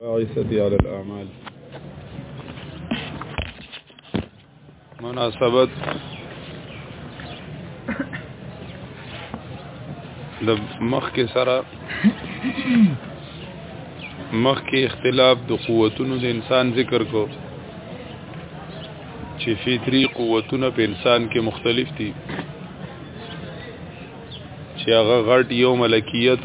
عیستی علی الاعمال مناسبت د مخ کې سره مخ کې اختلاف د قوتونو د انسان ذکر کو چې فطری قوتونه په انسان کې مختلف دي چې هغه غټ یو ملکیت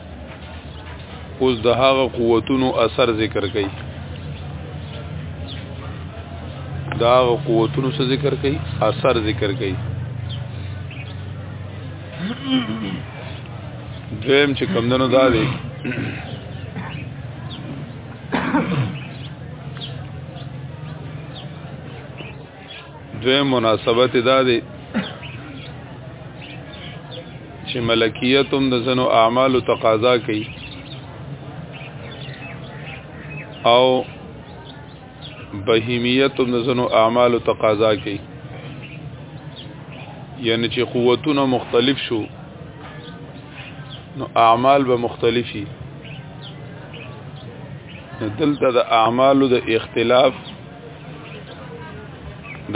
اوس د هغه قوتونو اثر ذکر کړي دا هغه قوتونو څخه ذکر کړي اثر ذکر کړي دویم چې کمندونو دا دی دویم مناسبت دا دی چې ملکیت هم د زنو اعمالو تقاضا کوي او بهیمیت هم د زنو اعمالو تقاضا کوي یعنی چې قوتونه مختلف شو نو اعمال به مختلفي دلته د اعمالو د اختلاف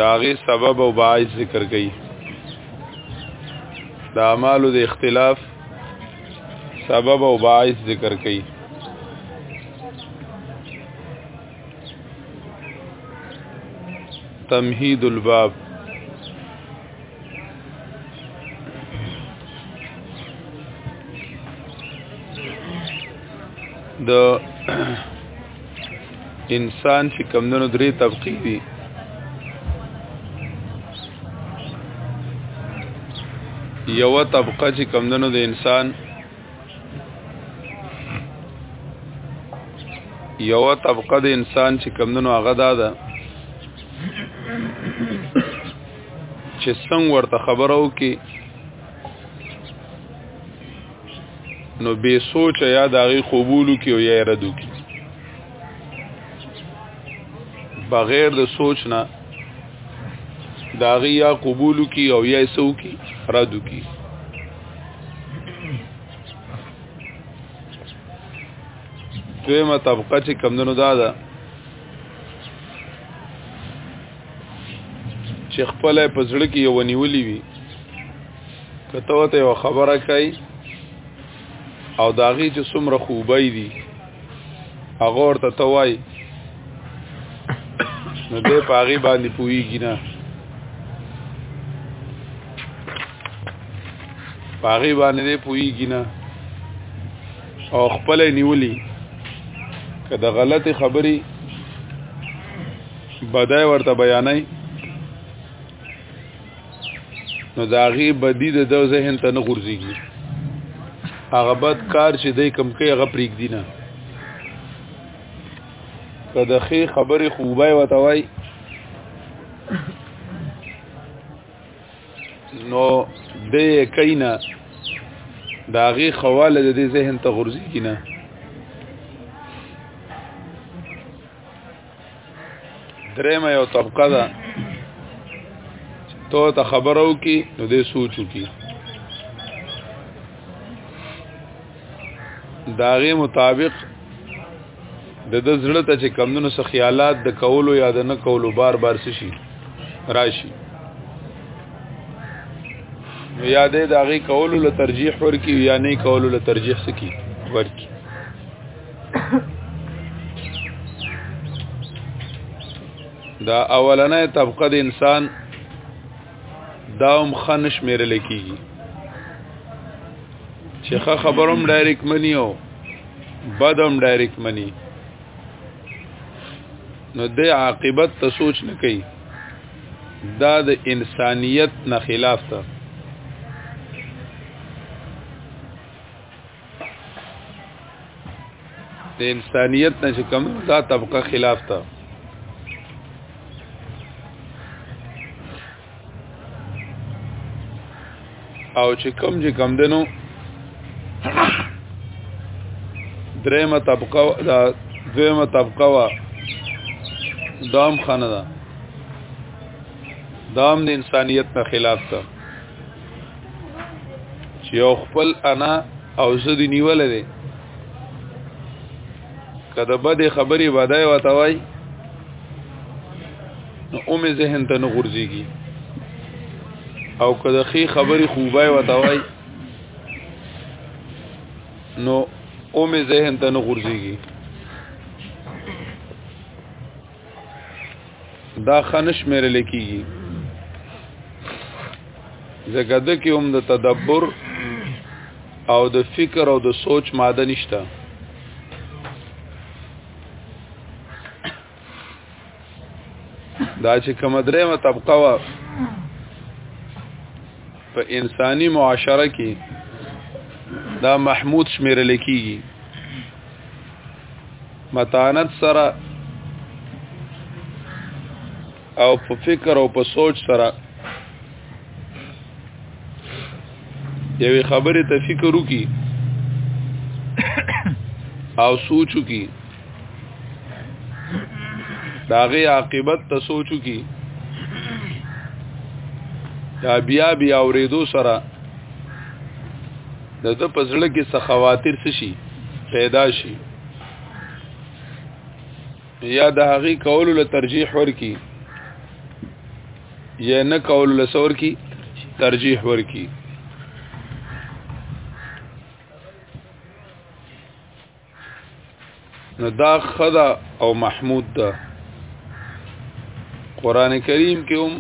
داغي سبب او باعث ذکر کړي د اعمالو د اختلاف سبب او باعث ذکر کړي تمهید الباب د انسان چې کمدنو درې طبقې دي یو طبقه چې کمدنو د انسان یو طبقه د انسان چې کمدنو هغه دا ده چې څنګه ورته خبرو کې نو بے سوچ یا داغی قبولو کی او یا ردو کی بغیر د سوچ نه داغی یا قبولو کی او یا سو کی ردو کی دویمه طبقه چې کمدنو دا ده چې خپل په زړه کې یو نیولې وي کته وته یو خبره کوي او داغي چې څومره خوبای دي هغه ورته توای نو دې پاغي باندې پويږي نه پاغي باندې دې پويږي نه او خپل نیولې کده غلطي خبري بدای ورته بیانای نو داغي بدی د دو ذهن ته نه غورځيږي هغه بد کار چې دای کم کوي هغه پریګ دینه کله خې خبره خوبای وتاوي نو د کینا داغي خواله د ذهن ته غورځي کینا درېمه یو طبقه ده تو ته خبرو کی نو دې سوچو کی داغه مطابق د د زړه ته چې کمونو سه خیالات د کولو یا د نه کولو بار بار شي راشي نو یا دې د هغه کولو له ترجیح ورکی یا نه کولو له ترجیح سکی ورکی دا اولنې طبقه د انسان داوم خنش مېر لکېږي چې ښه خبروم ډایرک منی او بدوم ډایرک منی نو د عاقبت ته سوچ نه کوي دا د انسانیت نه خلاف ده د انسانیت نه چې کم دا طبقه خلاف تا او چې کم چې کم دنو درېمه طبقه دا دویمه طبقه وا دام خانه ده دام د انسانیت نه خلاف تا چې یو خپل انا او زدي نیول دي کله به د خبرې وادای وتاوي نو اومه ذهن ته نه غورځيږي او کله خې خبرې خوبای وتاوي نو اومه ذهن ته نه غورځيږي دا خنش مې رل کیږي زګه د کې هم د تدبر او د فکر او د سوچ ماده نشته دا چې کوم درې و طبقه وا په انساني معاشره کې دا محمود شمیرل کیږي متانت سره او په فکر او په سوچ سره یوې خبرې ته فکر وکي او سوچ وکي داغه عاقبت ته سوچ وکي دا بیا بیا اورېدو سره د د په زړه کې څه خواطر څه شي پیدا شي یا د هغې کولو له ترجیح ورکی یا نه کولو له سور کی ترجیح ورکی نو دا خدا او محمود دا قران کریم کې هم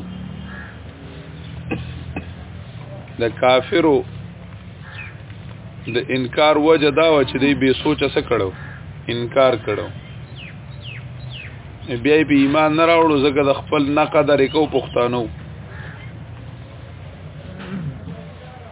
د کافرو د انکار وجه دا و چې دی به سوچ څه کړو انکار کړو بیا به ایمان نه راوړو ځکه د خپل نقد ریکو پښتنو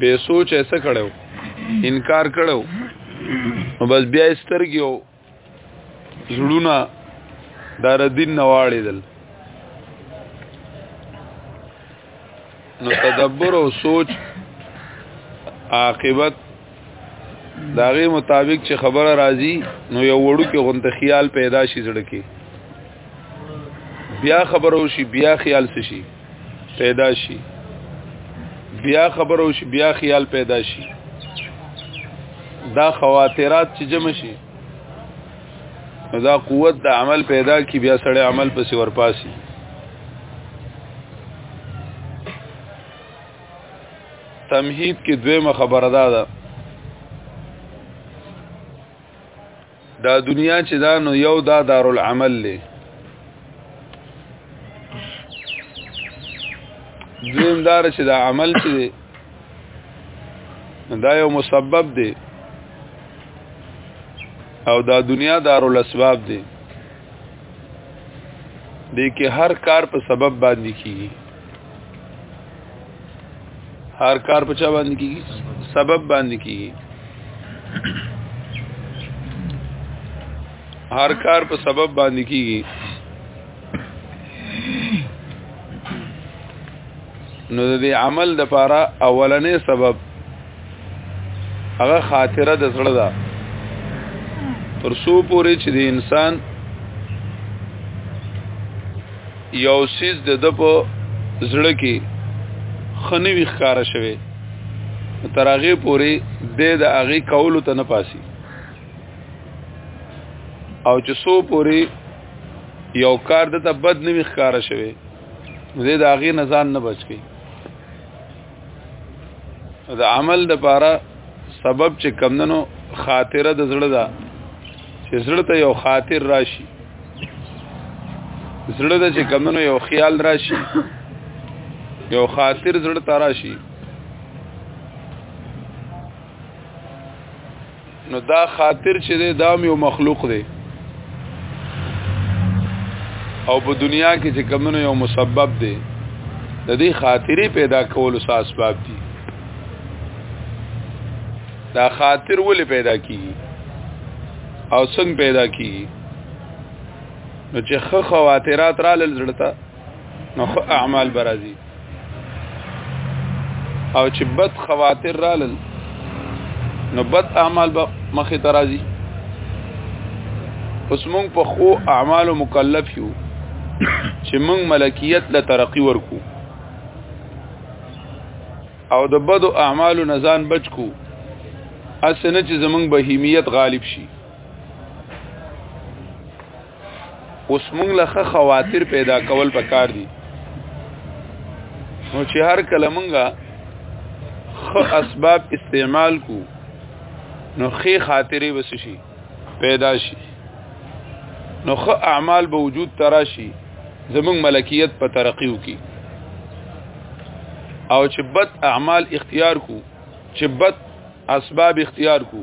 به سوچ ایسه کړو انکار کړو نو بس بیا سترګیو زړونه دار دین نواړیدل نو تدبر او سوچ عاقبت داغه مطابق چې خبره راځي نو یو وړو کې غونته خیال پیدا شي زړه کې بیا خبرو شي بیا خیال شي پیدا شي بیا خبرو شي بیا خیال پیدا شي دا خواترات چې جمع شي دا قوت د عمل پیدا کی بیا سړی عمل پسې ورپاسي تمهید کې دویمه خبره ده دا دنیا چې دا نو یو دا دارالعمل لې دویم دار چې دا عمل چې دی دا یو مسبب دی او دا دنیا دارالاسباب دی دې کې هر کار په سبب باندې کیږي هر کار په چا باندې کیږي سبب باندې کیږي هر کار په سبب باندې کیږي نو د عمل د پاره اولنې سبب هغه خاطره د زړه ده تر سو پورې چې د انسان یو سیز د د په زړه کې خنوي ښکارا شوی تر هغه پورې د د هغه کولو ته نه پاسي او چې سو پورې یو کار د ته بد نه ښکارا شوی د د هغه نزان نه بچ کی د عمل د پاره سبب چې کمندنو خاطره د زړه ده چې زړه ته یو خاطر راشي زړه ته چې کمندنو یو خیال راشي یو خاطر زړه ته راشي نو دا خاطر چې دی دا یو مخلوق دی او په دنیا کې چې کمنو یو مسبب دی د دې خاطرې پیدا کول او اسباب دي دا خاطر ولې پیدا کیږي او څنګه پیدا کیږي نو چې خه خواترات را لړلتا نو خو اعمال برازي او چې بد خواطر رالل نو بد اعمال به مخې ته راځي اوس موږ په خو اعمالو مکلف یو چې موږ ملکیت له ترقی ورکو او د بدو اعمالو نه ځان بچ کو اسنه چې زمونږ بهیمیت غالب شي اوس مونږ له خواطر پیدا کول پکار دي نو چې هر کله مونږه خو اسباب استعمال کو نو خې خاطرې بس شي پیدا شي نو خو اعمال به وجود تراشي زمونږ ملکیت په ترقیو کې او چې بد اعمال اختیار کو چې بد اسباب اختیار کو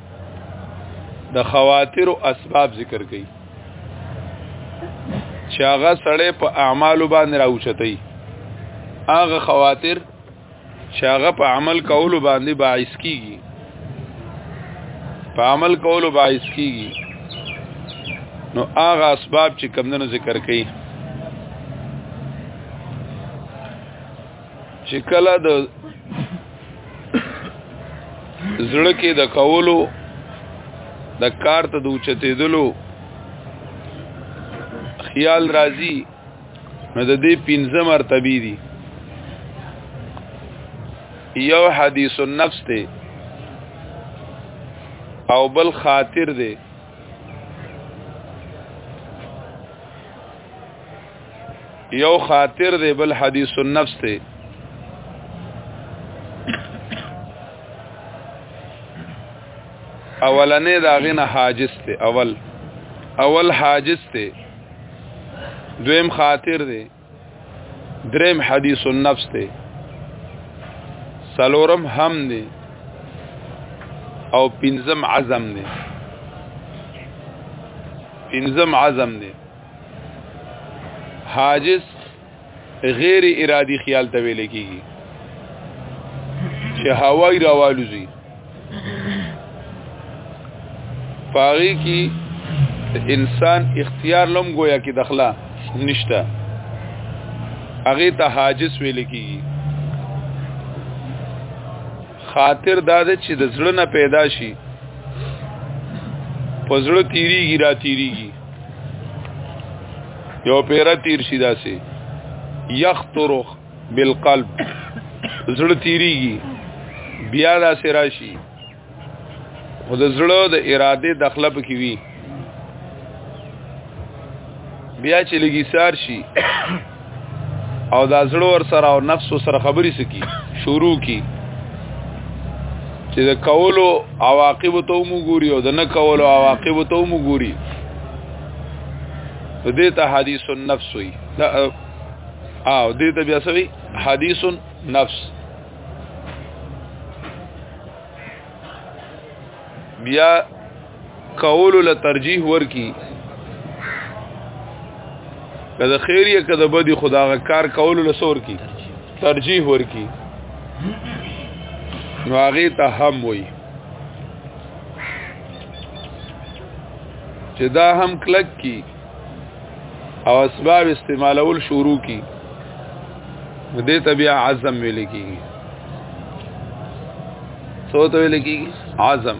د خواتر او اسباب ذکر کړي چې هغه سړی په اعمالو باندې راوچتای هغه خواتر چې هغه په عمل کولو باندې باعث کیږي په عمل کولو باعث کیږي نو هغه اسباب چې کمندونو ذکر کړي چې کله د زړه کې د کولو د کار ته د اوچتېدلو خیال راځي نو د دې پنځه مرتبه دي یو حدیث النفس ته او بل خاطر دی یو خاطر دی بل حدیث النفس دی اولنې دا غنه حاجز ته اول اول حاجز ته دویم خاطر دی دریم حدیث النفس ته سلورم هم دی او پنځم عزم دی پنځم عزم دی حاجز غیر ارادي خیال ته ویل کیږي چې هوای راوالوزي پاغي کې انسان اختیار لوم گویا کې دخلا نشته هغه ته حاجز ویل کیږي خاطر دا ده چې د زړه نه پیدا شي په زړه تیریږي را تیریږي یو پیرا تیر شي داسي یخطر بالقلب زړه تیریږي بیا داسې راشي خو د زړه د اراده دخله پکې وي بیا چې لګي سار شي او دا زړه ور سره او نفس سره خبري سکی شروع کی چې د کولو عواقب ته مو ګوري او د نه کولو عواقب ته مو ګوري دې ته حدیث النفس وي دا او دې ته بیا سوي حدیث النفس بیا کولو له ترجیح ورکی کله خیر یا کله بدی خداغه کار کولو له سور کی ترجیح ورکی نو هغه ته هم وای چې دا هم کلک کی او اسباب استعمالول شروع کی دې تبیا عزم ویل کیږي سو ته ویل کیږي عزم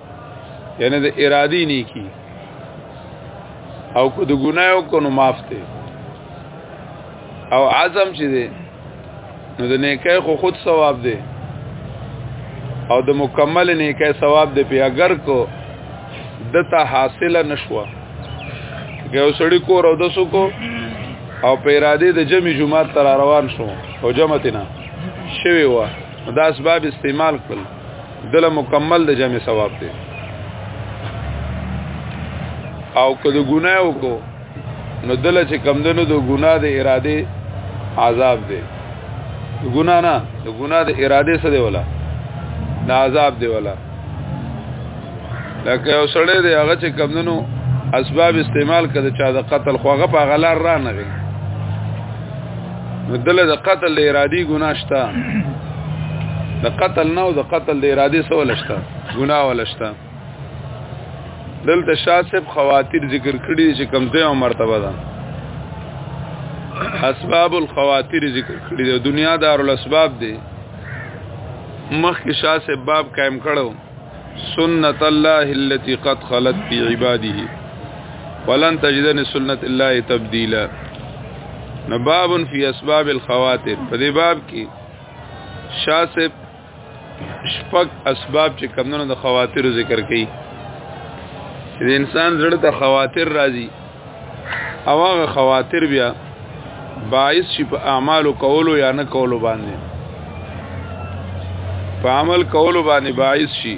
یعنی د ارادي نیکی او کو د ګناو کو نو معاف ته او عزم چې دی نو د نیکه خو خود ثواب دی او د مکمل نیکه ثواب دی په اگر کو دته حاصله نشوه که وسړی کور او د سکو او په اراده د جمع جمعه تر روان شو او جمعتنا شوی و دا اسباب استعمال کړل دله مکمل د جمع ثواب دی او که د ګناه وکړو نو دله چې کم دنو د ګناه د اراده عذاب دی د ګناه نه د ګناه د اراده څه دی ولا د عذاب دی ولا لکه یو سړی دی هغه چې کم دنو اسباب استعمال کړي چې د قتل خوغه په غلار را نه نو دله د قتل د ارادي ګناه شته د قتل نه او د قتل د ارادي سو لشته ګناه ولشته دلته شاسب خواتیر ذکر کړی چې کم ځای او مرتبه ده اسباب الخواتیر ذکر کړی د دنیا دار الاسباب دی مخکې شاسب باب قائم کړو سنت الله التي قد خلت في عباده ولن تجد لسنت الله تبديلا نباب في اسباب الخواتم په دې باب کې شاسب شپږ اسباب چې کمونو د خواتر ذکر کړي د انسان زړه ته خواتر راځي او هغه خواطر بیا باعث شي په اعمالو کولو یا نه کولو باندې په عمل کولو باندې باعث شي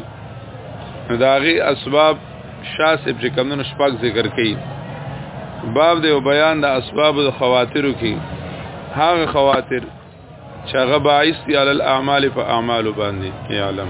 داغي اسباب شاسب چې کمونو شپږ ذکر کړي باب دی او بیان د اسباب د خواترو کې هغه خواتر چې هغه باعث دي علی الاعمال په اعمالو باندې یعلم